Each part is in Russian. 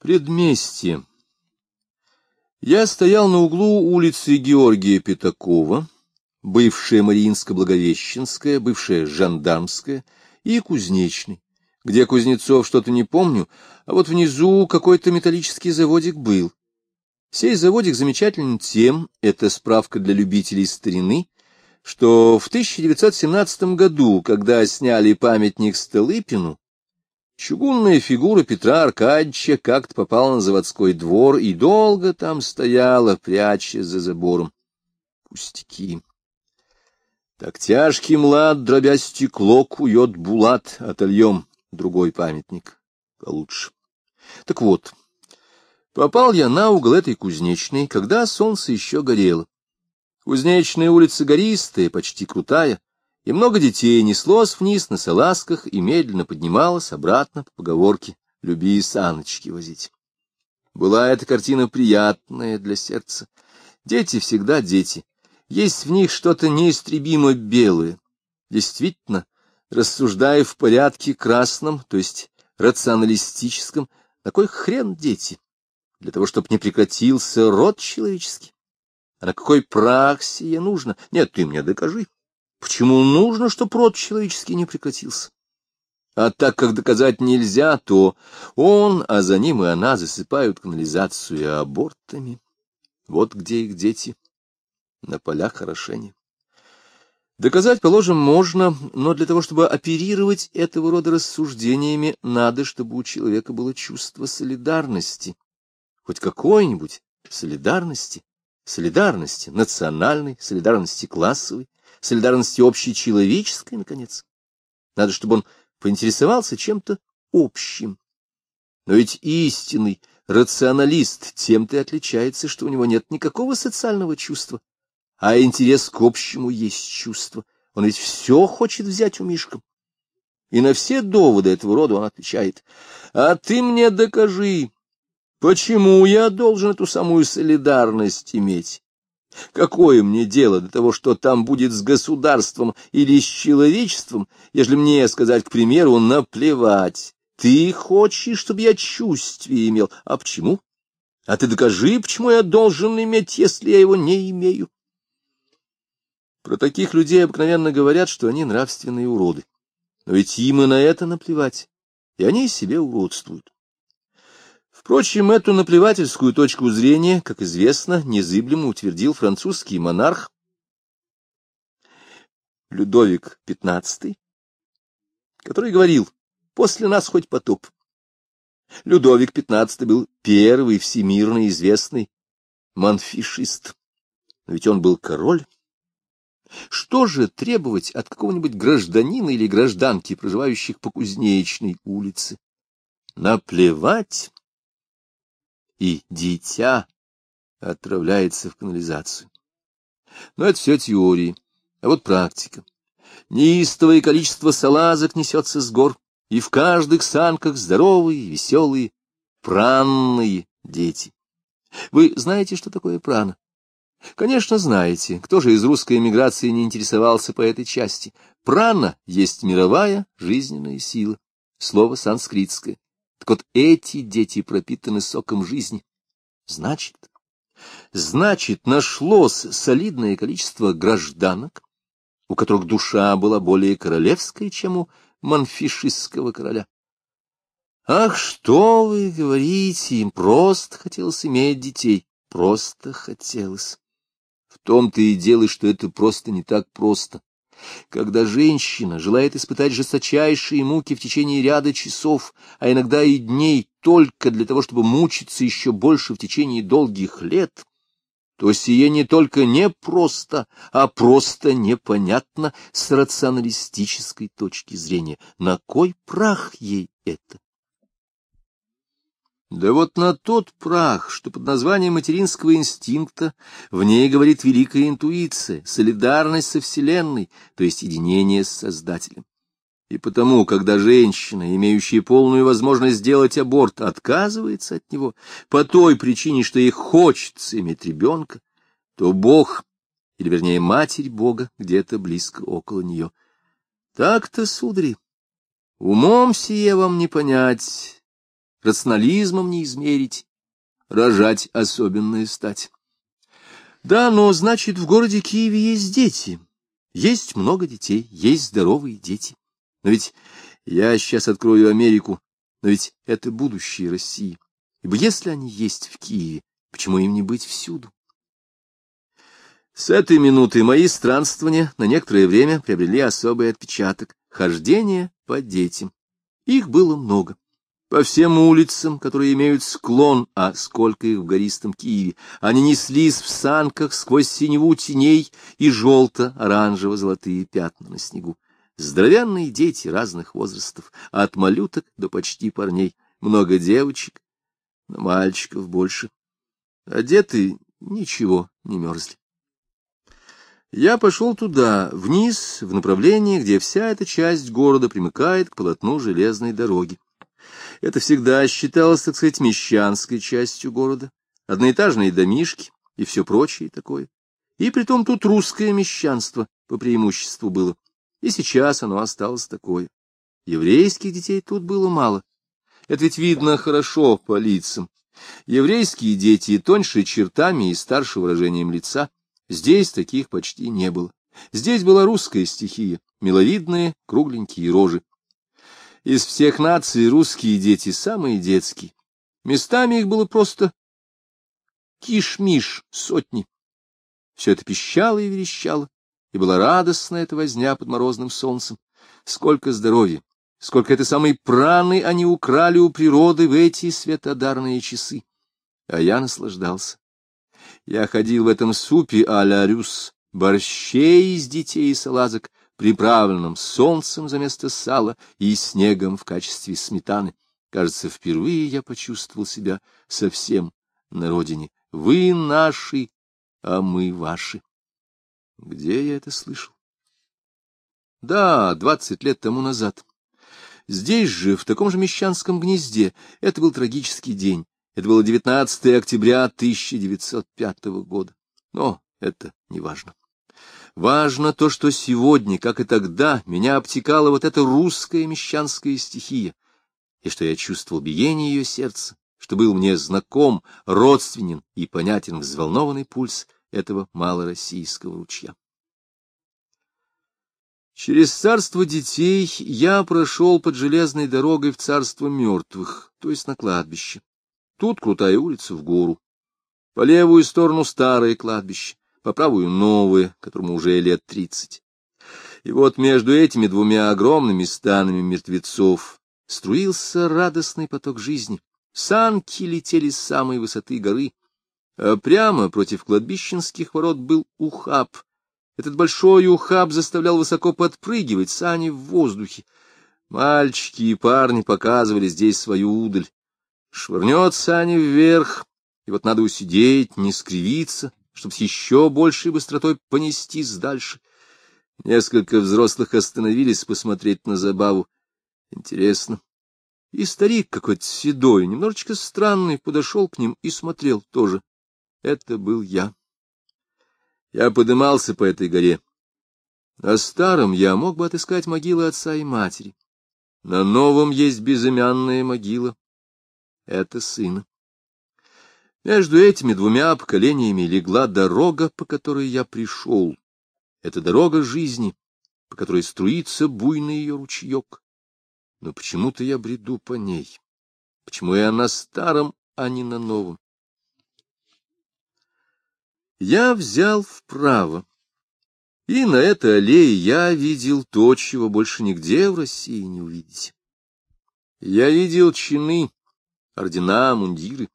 Предместье. Я стоял на углу улицы Георгия Пятакова, бывшая Мариинско-Благовещенская, бывшая Жандармская и Кузнечный, где Кузнецов что-то не помню, а вот внизу какой-то металлический заводик был. Сей заводик замечателен тем, это справка для любителей старины, что в 1917 году, когда сняли памятник Столыпину, Чугунная фигура Петра Аркадьевича как-то попала на заводской двор и долго там стояла, прячась за забором. Пустяки. Так тяжкий млад, дробя стекло, кует булат, отольем другой памятник получше. Так вот, попал я на угол этой кузнечной, когда солнце еще горело. Кузнечная улица гористая, почти крутая, и много детей неслось вниз на салазках и медленно поднималось обратно по поговорке «люби саночки возить». Была эта картина приятная для сердца. Дети всегда дети. Есть в них что-то неистребимо белое. Действительно, рассуждая в порядке красном, то есть рационалистическом, на кой хрен дети? Для того, чтобы не прекратился род человеческий. А на какой прах сие нужно? Нет, ты мне докажи. Почему нужно, чтобы род человеческий не прекратился? А так как доказать нельзя, то он, а за ним и она засыпают канализацию абортами. Вот где их дети. На полях орошения. Доказать, положим, можно, но для того, чтобы оперировать этого рода рассуждениями, надо, чтобы у человека было чувство солидарности. Хоть какой-нибудь солидарности. Солидарности национальной, солидарности классовой, солидарности общечеловеческой, наконец. Надо, чтобы он поинтересовался чем-то общим. Но ведь истинный рационалист тем-то и отличается, что у него нет никакого социального чувства, а интерес к общему есть чувство. Он ведь все хочет взять у Мишка. И на все доводы этого рода он отвечает. А ты мне докажи, почему я должен эту самую солидарность иметь? Какое мне дело до того, что там будет с государством или с человечеством, если мне сказать, к примеру, наплевать? Ты хочешь, чтобы я чувствие имел. А почему? А ты докажи, почему я должен иметь, если я его не имею. Про таких людей обыкновенно говорят, что они нравственные уроды. Но ведь им и на это наплевать, и они себе уродствуют. Впрочем, эту наплевательскую точку зрения, как известно, незыблемо утвердил французский монарх Людовик XV, который говорил «после нас хоть потоп». Людовик XV был первый всемирно известный манфишист, но ведь он был король. Что же требовать от какого-нибудь гражданина или гражданки, проживающих по Кузнечной улице? Наплевать и дитя отправляется в канализацию. Но это все теории, а вот практика. Неистовое количество салазок несется с гор, и в каждых санках здоровые, веселые, пранные дети. Вы знаете, что такое прана? Конечно, знаете. Кто же из русской эмиграции не интересовался по этой части? Прана есть мировая жизненная сила. Слово санскритское. Так вот, эти дети пропитаны соком жизни. Значит, значит, нашлось солидное количество гражданок, у которых душа была более королевская, чем у манфишистского короля. Ах, что вы говорите, им просто хотелось иметь детей, просто хотелось. В том-то и дело, что это просто не так просто. Когда женщина желает испытать жесточайшие муки в течение ряда часов, а иногда и дней, только для того, чтобы мучиться еще больше в течение долгих лет, то сие не только непросто, а просто непонятно с рационалистической точки зрения. На кой прах ей это? Да вот на тот прах, что под названием материнского инстинкта в ней говорит великая интуиция, солидарность со Вселенной, то есть единение с Создателем. И потому, когда женщина, имеющая полную возможность сделать аборт, отказывается от него по той причине, что ей хочется иметь ребенка, то Бог, или вернее Матерь Бога, где-то близко около нее. Так-то, судари, умом сие вам не понять, рационализмом не измерить, рожать особенная стать. Да, но, значит, в городе Киеве есть дети. Есть много детей, есть здоровые дети. Но ведь я сейчас открою Америку, но ведь это будущее России. Ибо если они есть в Киеве, почему им не быть всюду? С этой минуты мои странствования на некоторое время приобрели особый отпечаток — хождение по детям. Их было много. По всем улицам, которые имеют склон, а сколько их в гористом Киеве, они неслись в санках сквозь синеву теней и желто-оранжево-золотые пятна на снегу. Здоровенные дети разных возрастов, от малюток до почти парней, много девочек, но мальчиков больше. Одеты ничего не мерзли. Я пошел туда, вниз, в направлении, где вся эта часть города примыкает к полотну железной дороги. Это всегда считалось, так сказать, мещанской частью города, одноэтажные домишки и все прочее такое. И притом тут русское мещанство по преимуществу было, и сейчас оно осталось такое. Еврейских детей тут было мало. Это ведь видно хорошо по лицам. Еврейские дети тоньше чертами и старше выражением лица — Здесь таких почти не было. Здесь была русская стихия, миловидные, кругленькие рожи. Из всех наций русские дети самые детские. Местами их было просто киш-миш, сотни. Все это пищало и верещало, и была радостна эта возня под морозным солнцем. Сколько здоровья, сколько этой самой праны они украли у природы в эти светодарные часы. А я наслаждался. Я ходил в этом супе а-ля рюс, борщей из детей и салазок, приправленном солнцем за место сала и снегом в качестве сметаны. Кажется, впервые я почувствовал себя совсем на родине. Вы наши, а мы ваши. Где я это слышал? Да, двадцать лет тому назад. Здесь же, в таком же мещанском гнезде, это был трагический день. Это было 19 октября 1905 года. Но это не важно. Важно то, что сегодня, как и тогда, меня обтекала вот эта русская мещанская стихия, и что я чувствовал биение ее сердца, что был мне знаком, родственен и понятен взволнованный пульс этого малороссийского ручья. Через царство детей я прошел под железной дорогой в царство мертвых, то есть на кладбище. Тут крутая улица в гору. По левую сторону старое кладбище, по правую новое, которому уже лет тридцать. И вот между этими двумя огромными станами мертвецов струился радостный поток жизни. Санки летели с самой высоты горы, а прямо против кладбищенских ворот был ухаб. Этот большой ухаб заставлял высоко подпрыгивать сани в воздухе. Мальчики и парни показывали здесь свою удаль. Швырнет сани вверх, и вот надо усидеть, не скривиться, чтобы с еще большей быстротой понестись дальше. Несколько взрослых остановились посмотреть на забаву. Интересно. И старик какой-то седой, немножечко странный, подошел к ним и смотрел тоже. Это был я. Я подымался по этой горе. На старом я мог бы отыскать могилы отца и матери. На новом есть безымянная могила, это сын. Между этими двумя поколениями легла дорога, по которой я пришел. Это дорога жизни, по которой струится буйный ее ручеек. Но почему-то я бреду по ней. Почему я на старом, а не на новом? Я взял вправо. И на этой аллее я видел то, чего больше нигде в России не увидите. Я видел чины, ордена, мундиры.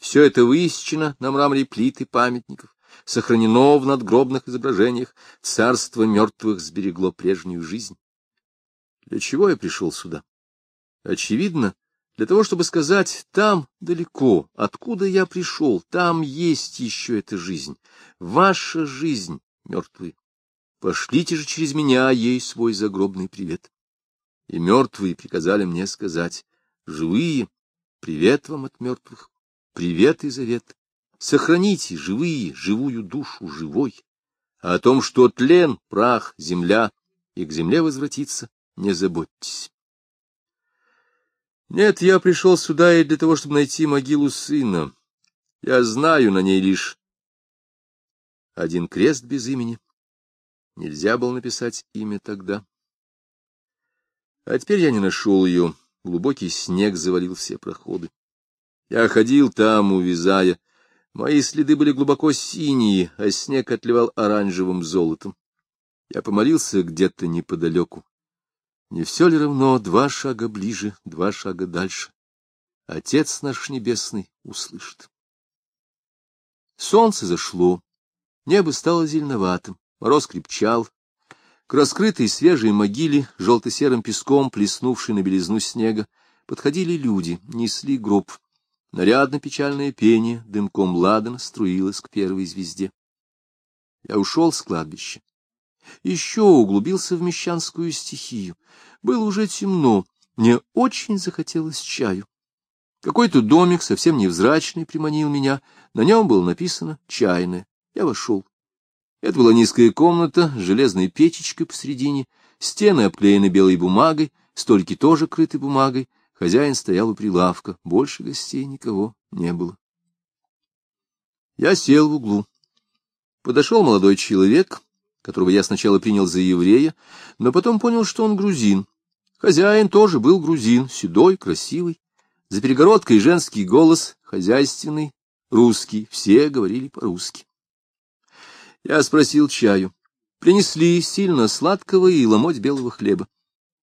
Все это высечено на мраморе плиты памятников, сохранено в надгробных изображениях, царство мертвых сберегло прежнюю жизнь. Для чего я пришел сюда? Очевидно, для того, чтобы сказать, там далеко, откуда я пришел, там есть еще эта жизнь, ваша жизнь, мертвые. Пошлите же через меня ей свой загробный привет. И мертвые приказали мне сказать, живые, Привет вам от мертвых, привет и завет. Сохраните живые, живую душу живой. А о том, что тлен, прах, земля, и к земле возвратиться, не заботьтесь. Нет, я пришел сюда и для того, чтобы найти могилу сына. Я знаю на ней лишь один крест без имени. Нельзя было написать имя тогда. А теперь я не нашел ее. Глубокий снег завалил все проходы. Я ходил там, увязая. Мои следы были глубоко синие, а снег отливал оранжевым золотом. Я помолился где-то неподалеку. Не все ли равно два шага ближе, два шага дальше? Отец наш небесный услышит. Солнце зашло, небо стало зеленоватым, мороз крепчал. К раскрытой свежей могиле, желто-серым песком, плеснувшей на белизну снега, подходили люди, несли гроб. Нарядно-печальное пение дымком ладана струилось к первой звезде. Я ушел с кладбища. Еще углубился в мещанскую стихию. Было уже темно, мне очень захотелось чаю. Какой-то домик, совсем невзрачный, приманил меня. На нем было написано «чайная». Я вошел. Это была низкая комната с железной печечкой посредине, стены обклеены белой бумагой, столики тоже крыты бумагой. Хозяин стоял у прилавка, больше гостей никого не было. Я сел в углу. Подошел молодой человек, которого я сначала принял за еврея, но потом понял, что он грузин. Хозяин тоже был грузин, седой, красивый. За перегородкой женский голос, хозяйственный, русский, все говорили по-русски. Я спросил чаю. Принесли сильно сладкого и ломоть белого хлеба.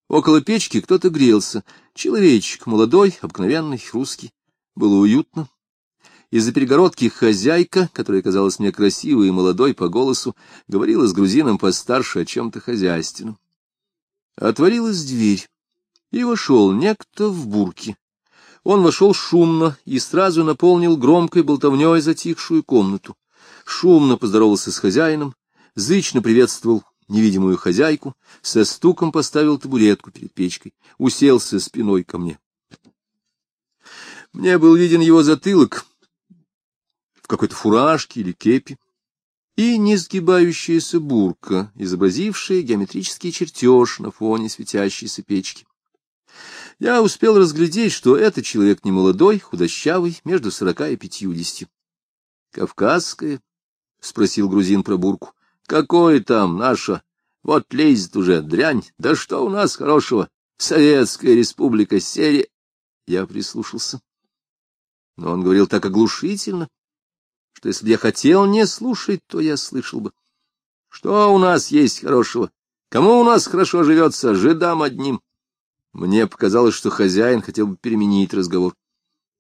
Около печки кто-то грелся. Человечек, молодой, обыкновенный, русский. Было уютно. Из-за перегородки хозяйка, которая казалась мне красивой и молодой по голосу, говорила с грузином постарше о чем-то хозяйственном. Отворилась дверь, и вошел некто в бурке. Он вошел шумно и сразу наполнил громкой болтовней затихшую комнату. Шумно поздоровался с хозяином, зычно приветствовал невидимую хозяйку, со стуком поставил табуретку перед печкой, уселся спиной ко мне. Мне был виден его затылок, в какой-то фуражке или кепи, и несгибающаяся бурка, изобразившая геометрический чертеж на фоне светящейся печки. Я успел разглядеть, что это человек немолодой, худощавый, между сорока и пятьюдесятью. — Кавказская? — спросил грузин про бурку. — Какое там наша? Вот лезет уже дрянь. Да что у нас хорошего? Советская республика, серия. Я прислушался. Но он говорил так оглушительно, что если бы я хотел не слушать, то я слышал бы. Что у нас есть хорошего? Кому у нас хорошо живется? Жидам одним. Мне показалось, что хозяин хотел бы переменить разговор.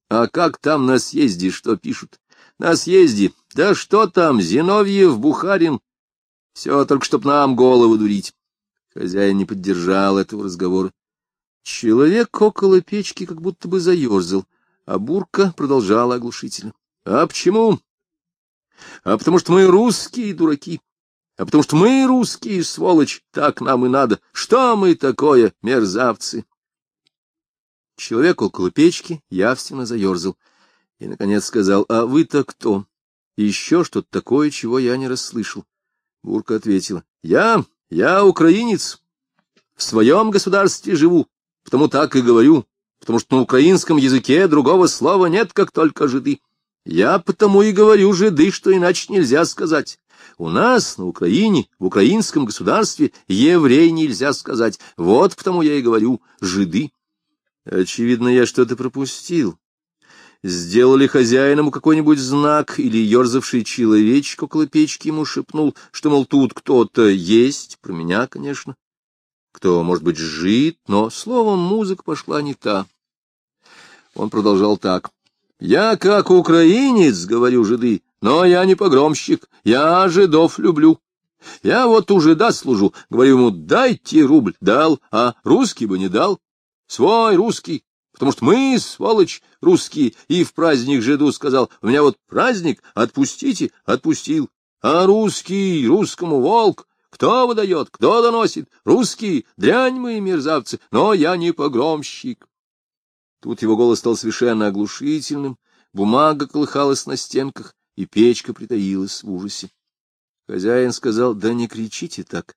А как там на съезде, что пишут? На съезде? Да что там, Зиновьев, Бухарин? Все только чтоб нам голову дурить. Хозяин не поддержал этого разговора. Человек около печки как будто бы заерзал, а бурка продолжала оглушительно. — А почему? а потому что мы русские дураки, а потому что мы русские, сволочь, так нам и надо. Что мы такое, мерзавцы? Человек около печки явственно заерзал и, наконец, сказал, — А вы-то кто? Еще что-то такое, чего я не расслышал. Бурка ответила, — Я, я украинец, в своем государстве живу, потому так и говорю, потому что на украинском языке другого слова нет, как только жиды. Я потому и говорю жиды, что иначе нельзя сказать. У нас, на Украине, в украинском государстве, еврей нельзя сказать. Вот потому я и говорю жиды. Очевидно, я что-то пропустил. Сделали хозяиному какой-нибудь знак, или ерзавший человечек около печки ему шепнул, что, мол, тут кто-то есть, про меня, конечно. Кто, может быть, жид, но, словом, музыка пошла не та. Он продолжал так. Я как украинец, говорю жиды, но я не погромщик, я жидов люблю. Я вот у жида служу, говорю ему, дайте рубль, дал, а русский бы не дал. Свой русский, потому что мы, сволочь, русские, и в праздник жиду сказал, у меня вот праздник, отпустите, отпустил. А русский, русскому волк, кто выдает, кто доносит? Русские, дрянь мы, мерзавцы, но я не погромщик. Тут его голос стал совершенно оглушительным, бумага колыхалась на стенках, и печка притаилась в ужасе. Хозяин сказал, да не кричите так.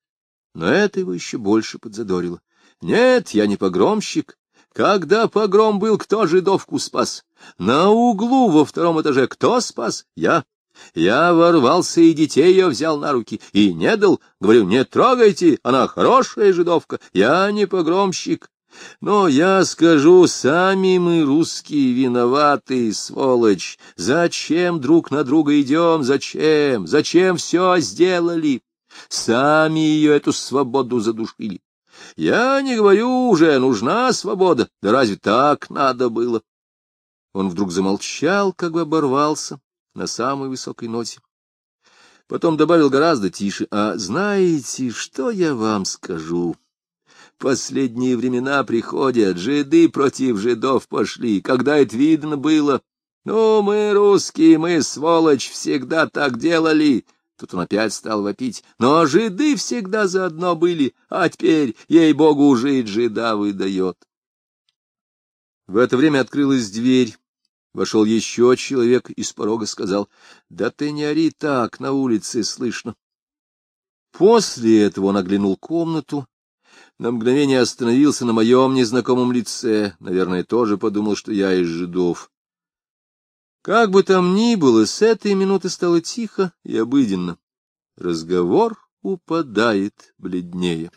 Но это его еще больше подзадорило. Нет, я не погромщик, Когда погром был, кто жидовку спас? На углу во втором этаже кто спас? Я. Я ворвался и детей ее взял на руки и не дал. Говорю, не трогайте, она хорошая жидовка, я не погромщик. Но я скажу, сами мы, русские, виноваты, сволочь. Зачем друг на друга идем? Зачем? Зачем все сделали? Сами ее эту свободу задушили. Я не говорю уже, нужна свобода. Да разве так надо было? Он вдруг замолчал, как бы оборвался на самой высокой ноте. Потом добавил гораздо тише, а знаете, что я вам скажу? Последние времена приходят, жиды против жидов пошли, когда это видно было. Ну, мы русские, мы, сволочь, всегда так делали. Тут он опять стал вопить. Но жиды всегда заодно были, а теперь, ей-богу, жить жида выдает. В это время открылась дверь. Вошел еще человек и с порога сказал, — Да ты не ори так, на улице слышно. После этого он оглянул комнату, на мгновение остановился на моем незнакомом лице, наверное, тоже подумал, что я из жидов. Как бы там ни было, с этой минуты стало тихо и обыденно. Разговор упадает бледнее.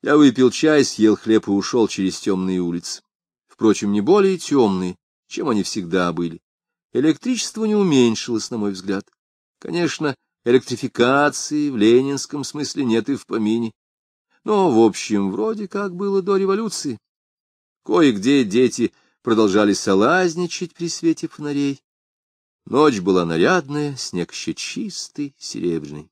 Я выпил чай, съел хлеб и ушел через темные улицы. Впрочем, не более темные, чем они всегда были. Электричество не уменьшилось, на мой взгляд. Конечно, электрификации в ленинском смысле нет и в помине. Но, в общем, вроде как было до революции. Кое-где дети продолжали салазничать при свете фонарей. Ночь была нарядная, снег еще чистый, серебряный.